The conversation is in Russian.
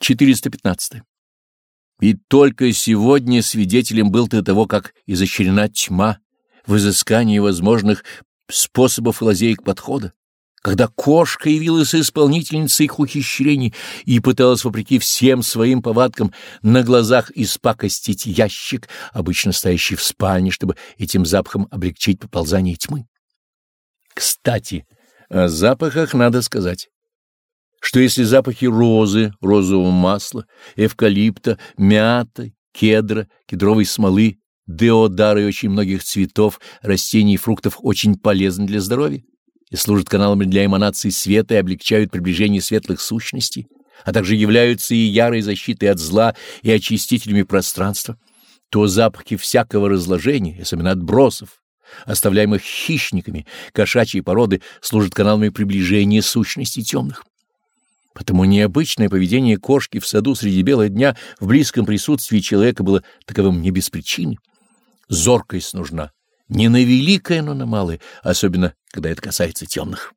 415. Ведь только сегодня свидетелем был ты того, как изощрена тьма в изыскании возможных способов и лазеек подхода, когда кошка явилась исполнительницей их ухищрений и пыталась, вопреки всем своим повадкам, на глазах испакостить ящик, обычно стоящий в спальне, чтобы этим запахом облегчить поползание тьмы. Кстати, о запахах надо сказать что если запахи розы, розового масла, эвкалипта, мяты, кедра, кедровой смолы, деодара и очень многих цветов, растений и фруктов очень полезны для здоровья и служат каналами для эманации света и облегчают приближение светлых сущностей, а также являются и ярой защитой от зла и очистителями пространства, то запахи всякого разложения, особенно отбросов, оставляемых хищниками, кошачьей породы, служат каналами приближения сущностей темных. Потому необычное поведение кошки в саду среди бела дня в близком присутствии человека было таковым не без причины. Зоркость нужна не на великое, но на малое, особенно когда это касается темных.